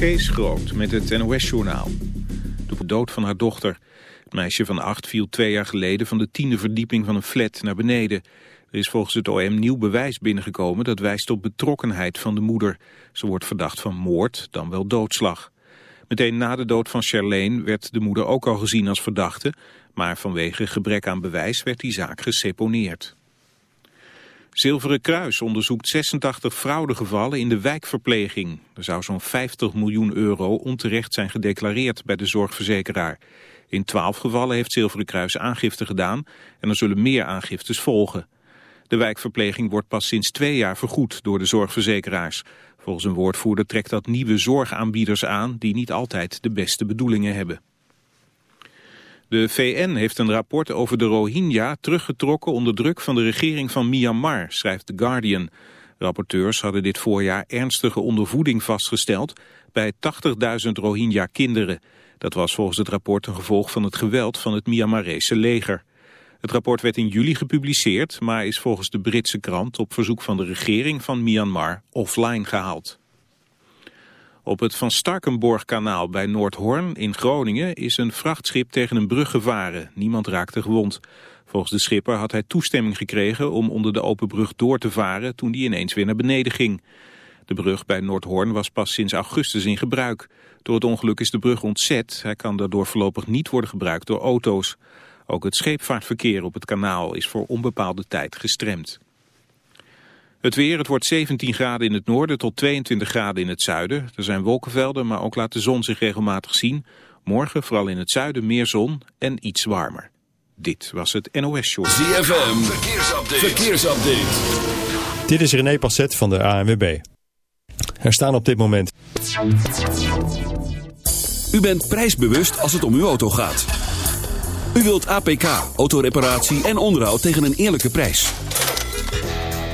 Kees Groot met het NOS-journaal. De dood van haar dochter. Het meisje van acht viel twee jaar geleden van de tiende verdieping van een flat naar beneden. Er is volgens het OM nieuw bewijs binnengekomen dat wijst op betrokkenheid van de moeder. Ze wordt verdacht van moord, dan wel doodslag. Meteen na de dood van Charlene werd de moeder ook al gezien als verdachte, maar vanwege gebrek aan bewijs werd die zaak geseponeerd. Zilveren Kruis onderzoekt 86 fraudegevallen in de wijkverpleging. Er zou zo'n 50 miljoen euro onterecht zijn gedeclareerd bij de zorgverzekeraar. In 12 gevallen heeft Zilveren Kruis aangifte gedaan en er zullen meer aangiftes volgen. De wijkverpleging wordt pas sinds twee jaar vergoed door de zorgverzekeraars. Volgens een woordvoerder trekt dat nieuwe zorgaanbieders aan die niet altijd de beste bedoelingen hebben. De VN heeft een rapport over de Rohingya teruggetrokken onder druk van de regering van Myanmar, schrijft The Guardian. Rapporteurs hadden dit voorjaar ernstige ondervoeding vastgesteld bij 80.000 Rohingya-kinderen. Dat was volgens het rapport een gevolg van het geweld van het Myanmarese leger. Het rapport werd in juli gepubliceerd, maar is volgens de Britse krant op verzoek van de regering van Myanmar offline gehaald. Op het Van Starkenborg-kanaal bij Noordhoorn in Groningen is een vrachtschip tegen een brug gevaren. Niemand raakte gewond. Volgens de schipper had hij toestemming gekregen om onder de open brug door te varen toen die ineens weer naar beneden ging. De brug bij Noordhoorn was pas sinds augustus in gebruik. Door het ongeluk is de brug ontzet. Hij kan daardoor voorlopig niet worden gebruikt door auto's. Ook het scheepvaartverkeer op het kanaal is voor onbepaalde tijd gestremd. Het weer, het wordt 17 graden in het noorden tot 22 graden in het zuiden. Er zijn wolkenvelden, maar ook laat de zon zich regelmatig zien. Morgen vooral in het zuiden meer zon en iets warmer. Dit was het NOS Show. ZFM, verkeersupdate. verkeersupdate. Dit is René Passet van de ANWB. Er staan op dit moment... U bent prijsbewust als het om uw auto gaat. U wilt APK, autoreparatie en onderhoud tegen een eerlijke prijs.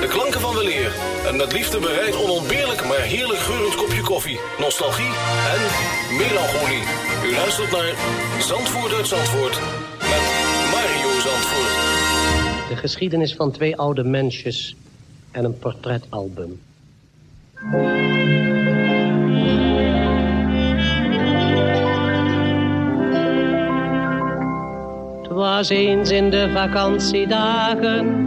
De klanken van weleer en met liefde bereid onontbeerlijk maar heerlijk geurend kopje koffie, nostalgie en melancholie. U luistert naar Zandvoort uit Zandvoort met Mario Zandvoort. De geschiedenis van twee oude mensjes en een portretalbum. Het was eens in de vakantiedagen,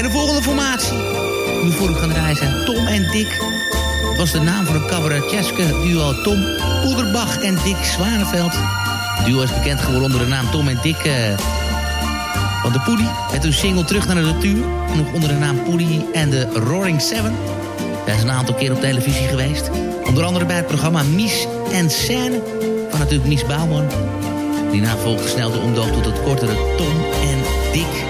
En de volgende formatie. Die voor u gaan draaien zijn Tom en Dick. Dat was de naam van een cabaretjeske duo Tom Poederbach en Dick Zwaneveld. Het duo is bekend geworden onder de naam Tom en Dick eh, van de Poedie. Met hun single Terug naar de Natuur. Nog onder de naam Poedie en de Roaring Seven. Zij is een aantal keer op televisie geweest. Onder andere bij het programma Mies en Scène. Van natuurlijk Mies Bouwman. Daarna volgde snel de omdoop tot het kortere Tom en Dick.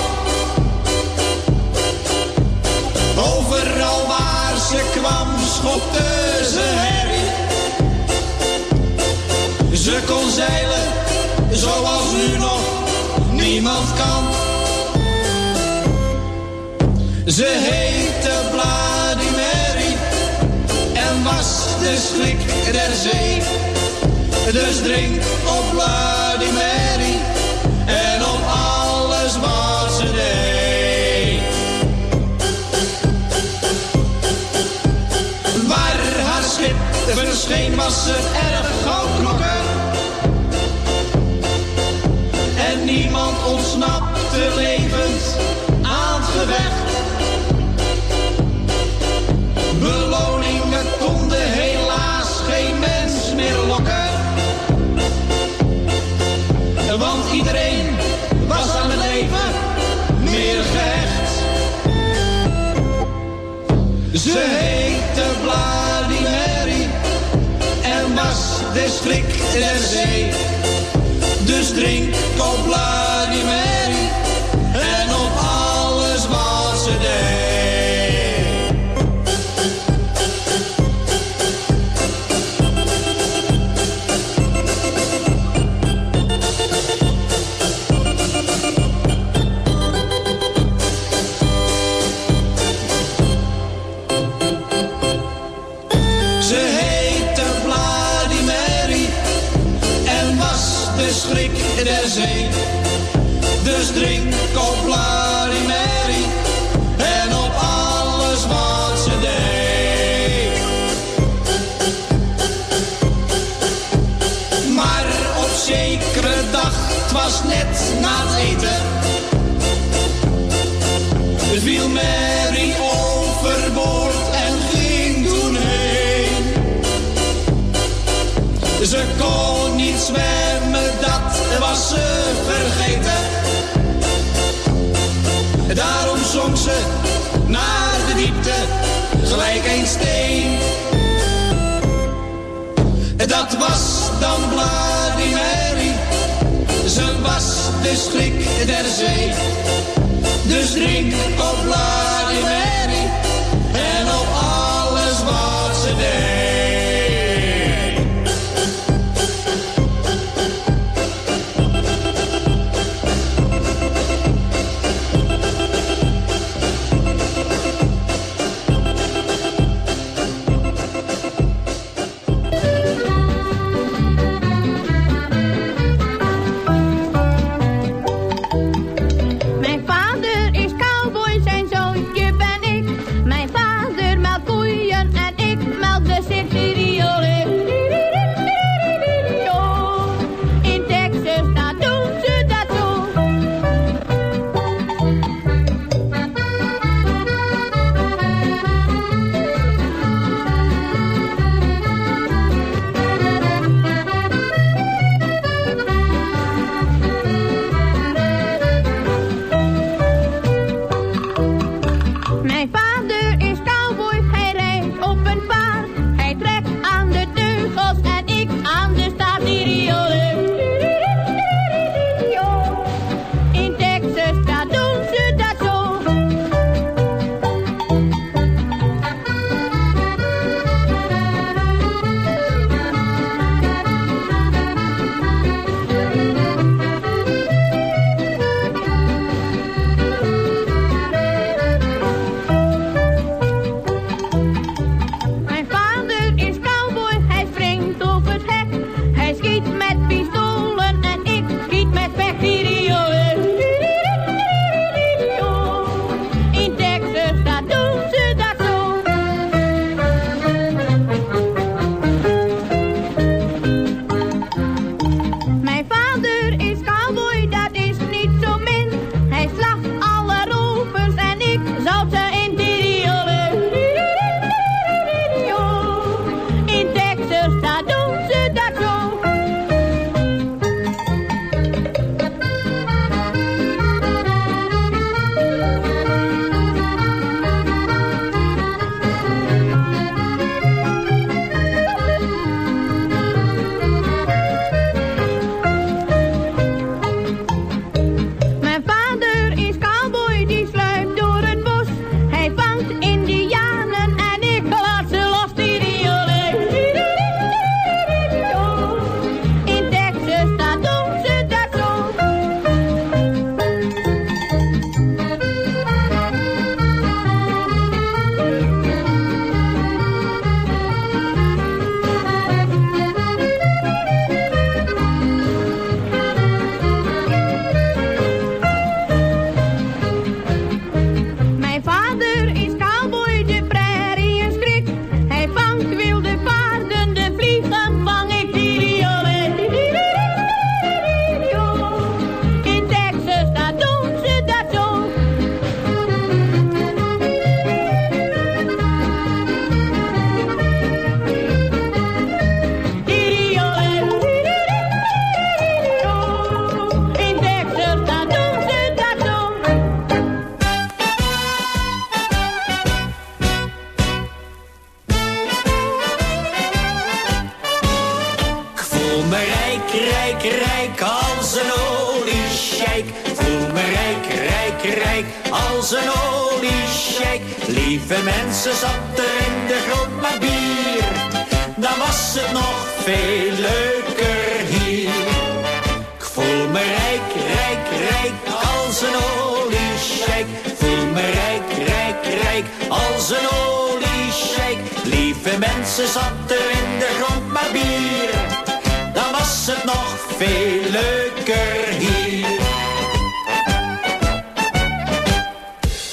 Ze kwam schopte ze herrie. Ze kon zeilen zoals nu nog niemand kan. Ze heette Mary en was de schrik der zee. Dus drink op Mary verscheen was ze erg knokken. En niemand ontsnapte levend de schrik der zee. Dus drink op Bloody Drink op Bloody Mary en op alles wat ze deed. Maar op zekere dag, was net na het eten, viel Mary overboord en ging toen heen. Ze kon niet zwemmen, Daarom zong ze naar de diepte, gelijk een steen. Dat was dan Mary, ze was de schrik der zee. Dus drink op Bloody als een oliesjek. Lieve mensen, zat er in de grond maar bier. Dan was het nog veel leuker hier. Ik voel me rijk, rijk, rijk als een oliesjek. Voel me rijk, rijk, rijk als een oliesjek. Lieve mensen, zat er in de grond maar bier. Dan was het nog veel leuker hier.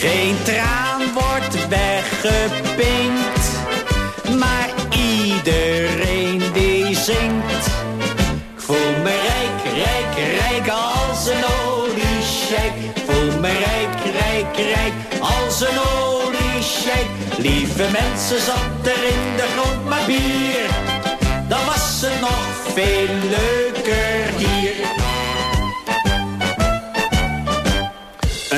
Geen traan wordt weggepinkt. Maar iedereen die zingt. Ik voel me rijk, rijk, rijk als een oliesjek. Voel me rijk, rijk, rijk als een oliesjek. Lieve mensen, zat er in de grond maar bier. Dan was het nog veel leuker hier.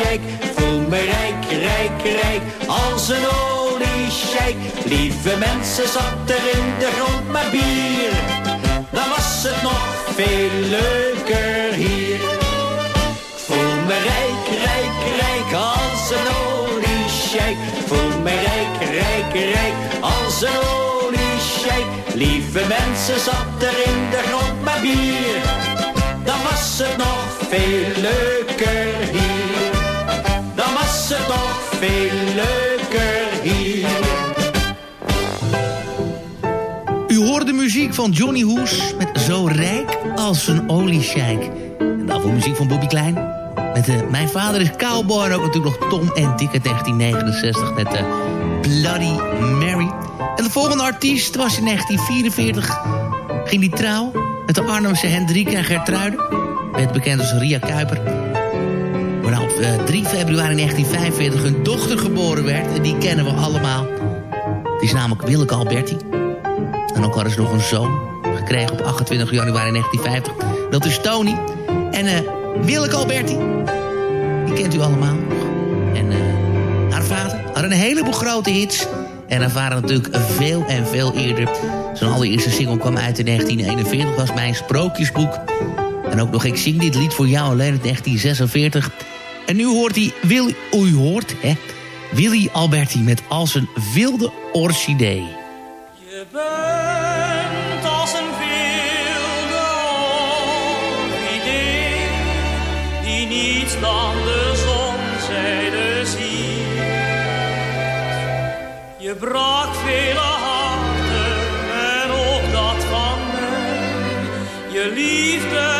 Voel me rijk, rijk, rijk als een oliesjek. Lieve mensen, zat er in de grond maar bier. Dan was het nog veel leuker hier. Voel me rijk, rijk, rijk als een oliesjek. Voel me rijk, rijk, rijk als een oliesjek. Lieve mensen, zat er in de grond maar bier. Dan was het nog veel leuker hier. Veel leuker hier. U hoort de muziek van Johnny Hoes met Zo rijk als een oliesjijk. En daarvoor muziek van Bobby Klein. Met eh, Mijn vader is cowboy en ook natuurlijk nog Tom en Dick uit 1969 met de Bloody Mary. En de volgende artiest was in 1944. Ging die trouw met de Arnhemse en Gertruiden. Bekend als Ria Kuiper. Waarna op eh, 3 februari 1945 hun dochter geboren werd. En die kennen we allemaal. Die is namelijk Willeke Alberti. En ook hadden ze nog een zoon gekregen op 28 januari 1950. Dat is Tony. En eh Willeke Alberti, die kent u allemaal. En eh, haar vader had een heleboel grote hits. En haar vader natuurlijk veel en veel eerder. Zijn allereerste single kwam uit in 1941, was mijn sprookjesboek. En ook nog Ik zing dit lied voor jou alleen in 1946. En nu hoort hij, Willy, u hoort, hè, Willy Alberti met Als een wilde orchidee. Je bent als een wilde orchidee die niets dan de zonzijde ziet. Je brak vele harten en ook dat van mij. Je liefde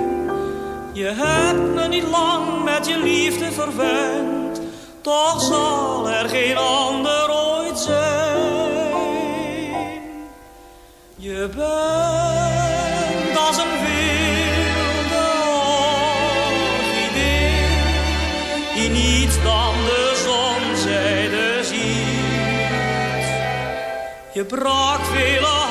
Je hebt me niet lang met je liefde verwend, toch zal er geen ander ooit zijn. Je bent als een wilde orchidee, die niets dan de zonzijde ziet. Je brak vele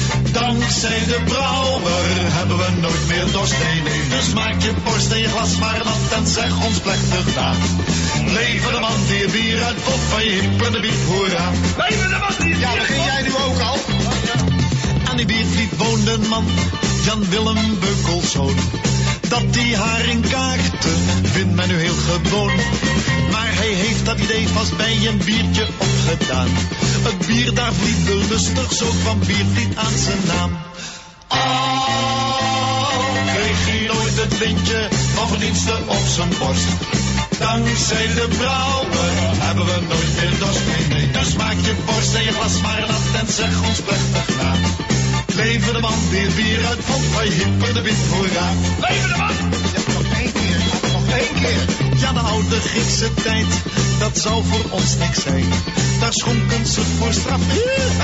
Dankzij de brouwer hebben we nooit meer dorst. Nee, nee, dus maak je borst en je glas maar nat en zeg ons plechtig na. Leven de man die het bier uitvond van je hip en de biep, hoera. Leven de man die Ja, begin jij nu ook al? Aan die biervliet woonde een man, Jan Willem Beukelszoon. Dat die haar in kaakte, vindt men nu heel gewoon. Maar hij heeft dat idee vast bij een biertje opgedaan. Het bier daar vliet lustig, zo kwam biervliet aan zijn naam. Al kreeg hij nooit het lintje van verdiensten op zijn borst. Dankzij de brouwer hebben we nooit meer dorst. Nee, nee. Dus maak je borst en je glas maar nat en zeg ons plechtig na. Leven de man die het bier uitvond, je hipper de wit hoera. Leven de man. Ja, nog één keer, nog één keer. Ja, de oude Griekse tijd, dat zou voor ons niks zijn. Daar schonken ze voor straf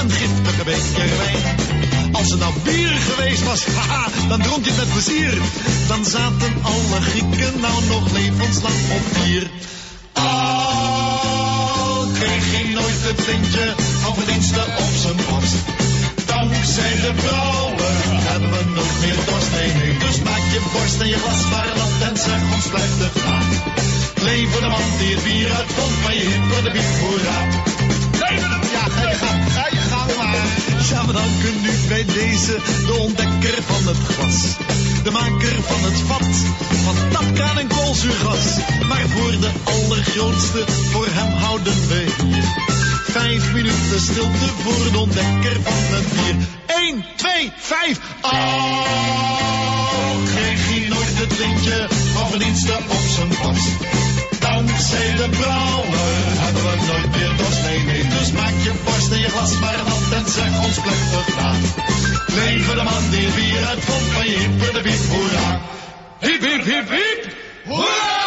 een giftige beker wijn. Als het nou bier geweest was, haha, dan dronk je met plezier. Dan zaten alle Grieken nou nog levenslang op bier. Al kreeg hij nooit het lintje van verdiensten op zijn borst. Dankzij de brouwer hebben we nooit meer dorst. Nee, dus maak je borst en je glas maar nat en zeg ons plechtig na. Leven de man die het bier uitvond van je hipper de biep, hoera. Leven. Ja, ga je gang, ga je gang maar. Ja, we danken nu bij deze de ontdekker van het glas. De maker van het vat, van tapkraan en koolzuurgas. Maar voor de allergrootste, voor hem houden we hier. Vijf minuten stilte voor de ontdekker van het bier. 1, 2, 5. Oh, kreeg hij nooit het lintje van verdiensten op zijn borst. Dankzij de brouwer hebben we nooit meer dorst. Nee, nee, dus maak je borst en je glas maar nat en zeg ons plechtig na. Leven de man die bier uitvond van je hip de biep, hoera. Hip, hip, hip, hip. Hoera!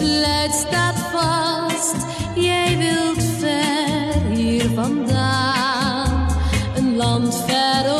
Besluit staat vast. Jij wilt ver hier vandaan. Een land ver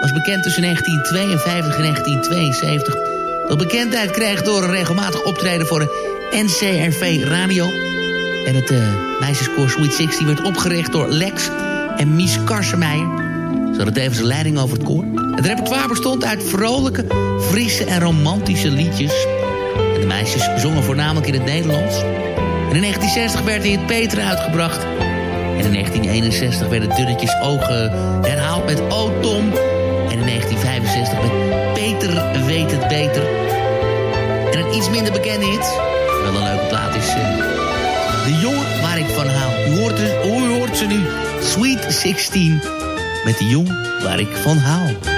was bekend tussen 1952 en 1972. Dat bekendheid kreeg door een regelmatig optreden voor de NCRV Radio. En het uh, meisjeskoor Sweet 16 werd opgericht door Lex en Mies Karsemeijer. Ze hadden tevens leiding over het koor. Het repertoire bestond uit vrolijke, frisse en romantische liedjes. En de meisjes zongen voornamelijk in het Nederlands. En in 1960 werd hij het Peter uitgebracht. En in 1961 werden Dunnetjes Ogen herhaald met O Tom... In 1965 met Peter weet het beter. En een iets minder bekende hit, wel een leuke plaat, is uh, De jongen waar ik van hou. U hoort, ze nu, Sweet 16, met de jongen waar ik van hou.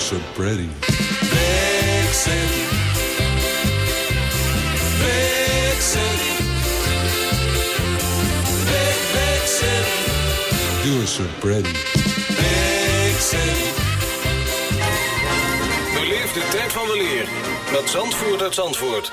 So pretty. Big city. Big city. Big, big city. You're so pretty. Big city. Beleef de tijd van weleer met Zandvoort uit Zandvoort.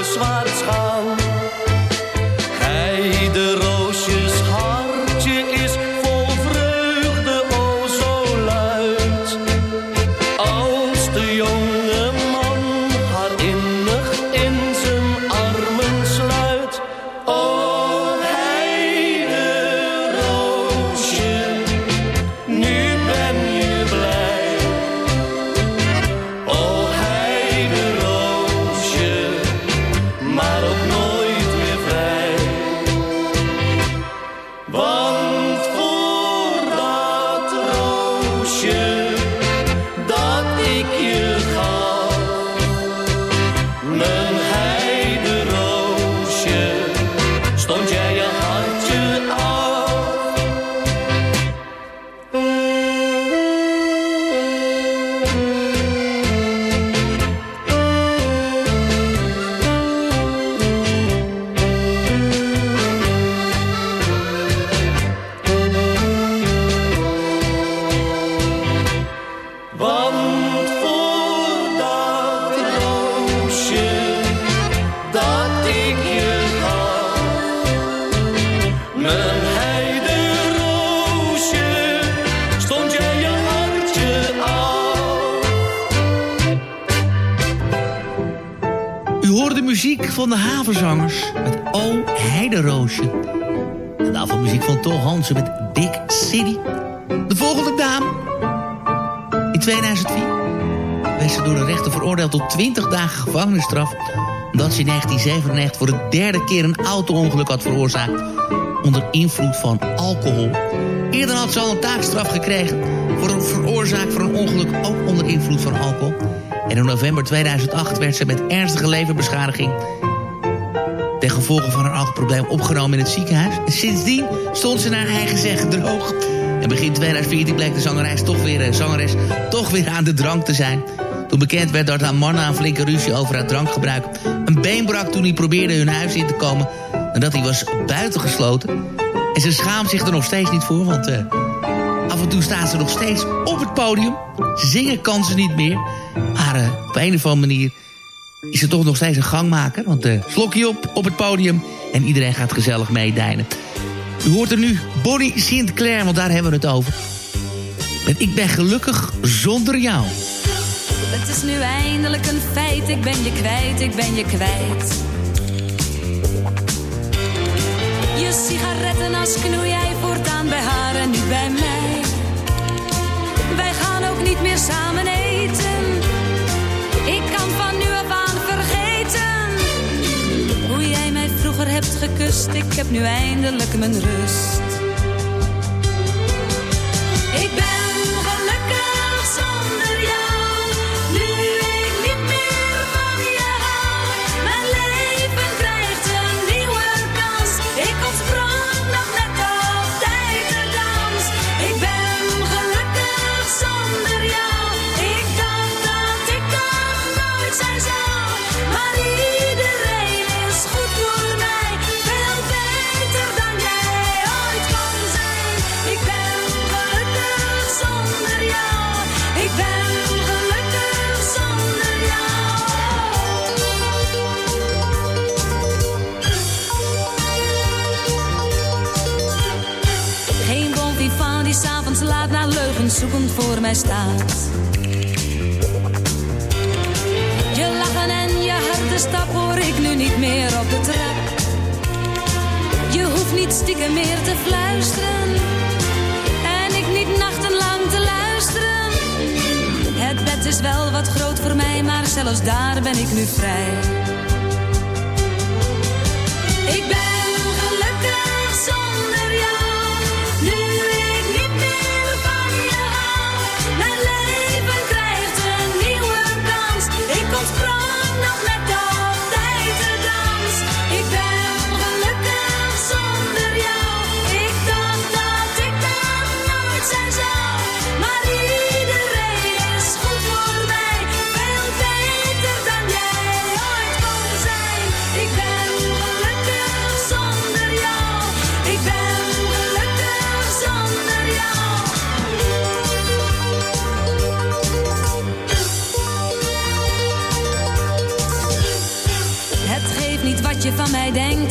gelukkig huiswaarts 20 dagen gevangenisstraf... omdat ze in 1997 voor de derde keer een auto-ongeluk had veroorzaakt... onder invloed van alcohol. Eerder had ze al een taakstraf gekregen... voor een veroorzaak van een ongeluk ook onder invloed van alcohol... En in november 2008 werd ze met ernstige leverbeschadiging... ten gevolge van een alcoholprobleem opgenomen in het ziekenhuis. En sindsdien stond ze naar eigen zeggen droog. En begin 2014 bleek de zangeres toch weer, eh, zangeres toch weer aan de drank te zijn. Toen bekend werd dat haar man een flinke ruzie over haar drankgebruik... een been brak toen hij probeerde hun huis in te komen... en dat hij was buitengesloten. En ze schaamt zich er nog steeds niet voor, want... eh, Af en toe staan ze nog steeds op het podium. Zingen kan ze niet meer. Maar eh, op een of andere manier is ze toch nog steeds een gangmaker. Want uh, slokje op op het podium en iedereen gaat gezellig meedijnen. U hoort er nu Bonnie Sinclair, want daar hebben we het over. En ik ben gelukkig zonder jou. Het is nu eindelijk een feit, ik ben je kwijt, ik ben je kwijt. Je sigarettenas knoei jij voortaan bij haar en niet bij mij. Wij gaan ook niet meer samen eten. Ik kan van nu af aan vergeten. Hoe jij mij vroeger hebt gekust, ik heb nu eindelijk mijn rust. Ik ben gelukkig zonder jou. Laat naar leugens zoekend voor mij staat. Je lachen en je harde stap hoor ik nu niet meer op de trap. Je hoeft niet stiekem meer te fluisteren. En ik niet nachtenlang te luisteren. Het bed is wel wat groot voor mij, maar zelfs daar ben ik nu vrij. Ik ben gelukkig zonder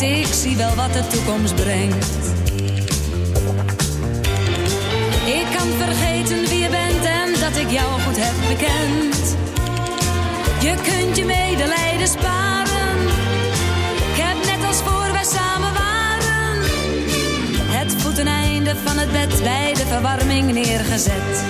ik zie wel wat de toekomst brengt. Ik kan vergeten wie je bent en dat ik jou goed heb bekend. Je kunt je medelijden sparen. Ik heb net als voor wij samen waren. Het voeteneinde van het bed bij de verwarming neergezet.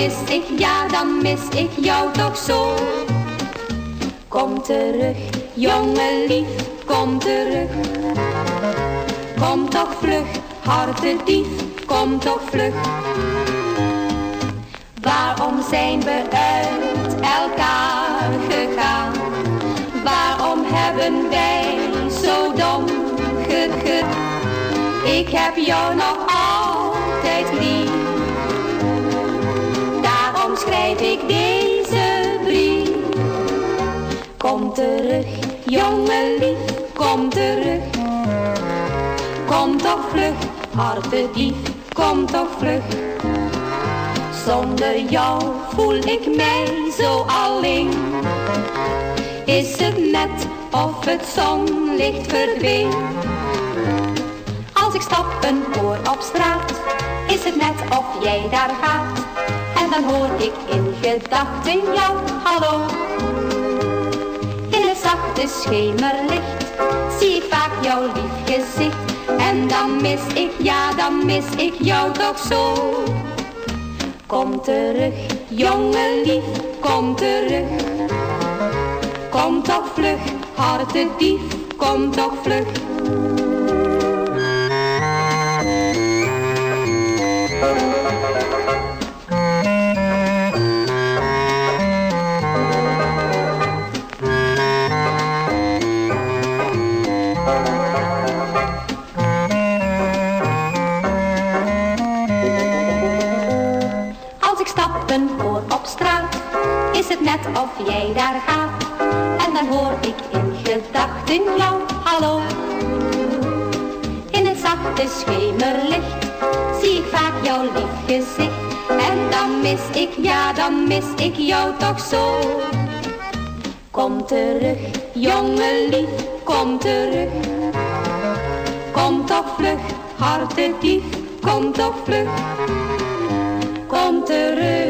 Mis ik, ja dan mis ik jou toch zo. Kom terug, jongen lief, kom terug. Kom toch vlug, hartedief, kom toch vlug. Waarom zijn we uit elkaar gegaan? Waarom hebben wij zo dom gegut? Ik heb jou nog altijd lief. Kom terug, jongen lief, kom terug. Kom toch vlug, hartedief, kom toch vlug. Zonder jou voel ik mij zo alleen. Is het net of het zonlicht verdween? Als ik stappen hoor op straat, is het net of jij daar gaat. En dan hoor ik in gedachten jou, hallo. Zachte schemerlicht zie vaak jouw lief gezicht. En dan mis ik, ja dan mis ik jou toch zo. Kom terug, jongen lief, kom terug. Kom toch vlug, hartedief, kom toch vlug. Het net of jij daar gaat. En dan hoor ik in gedachten jou, hallo. In het zachte schemerlicht zie ik vaak jouw lief gezicht. En dan mis ik, ja dan mis ik jou toch zo. Kom terug, jongen lief, kom terug. Kom toch vlug, hartedief, kom toch vlug. Kom terug,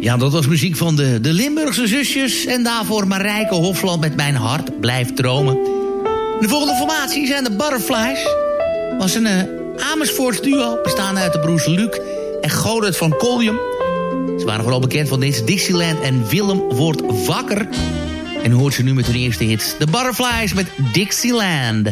Ja, dat was muziek van de, de Limburgse zusjes. En daarvoor Marijke Hofland met Mijn Hart Blijft Dromen. De volgende formatie zijn de Butterflies. was een uh, Amersfoorts duo, bestaande uit de broers Luc en Godert van Collium. Ze waren vooral bekend van deze Dixieland en Willem wordt wakker. En hoort ze nu met hun eerste hits. De Butterflies met Dixieland.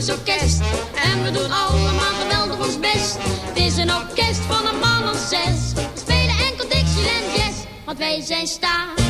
En we doen allemaal geweldig ons best. Het is een orkest van een man of zes. We spelen enkel Dixieland Jazz. Want wij zijn stapel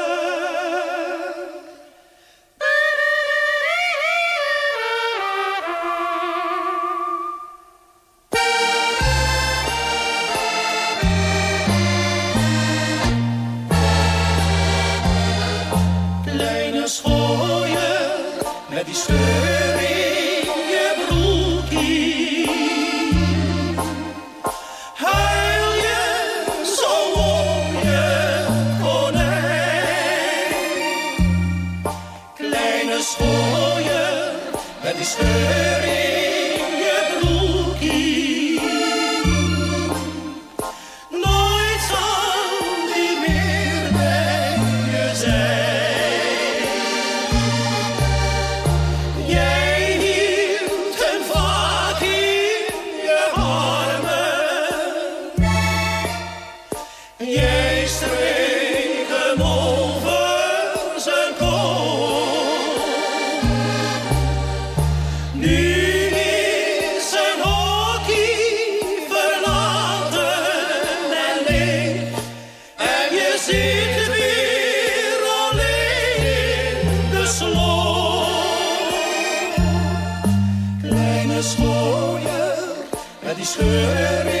die scheur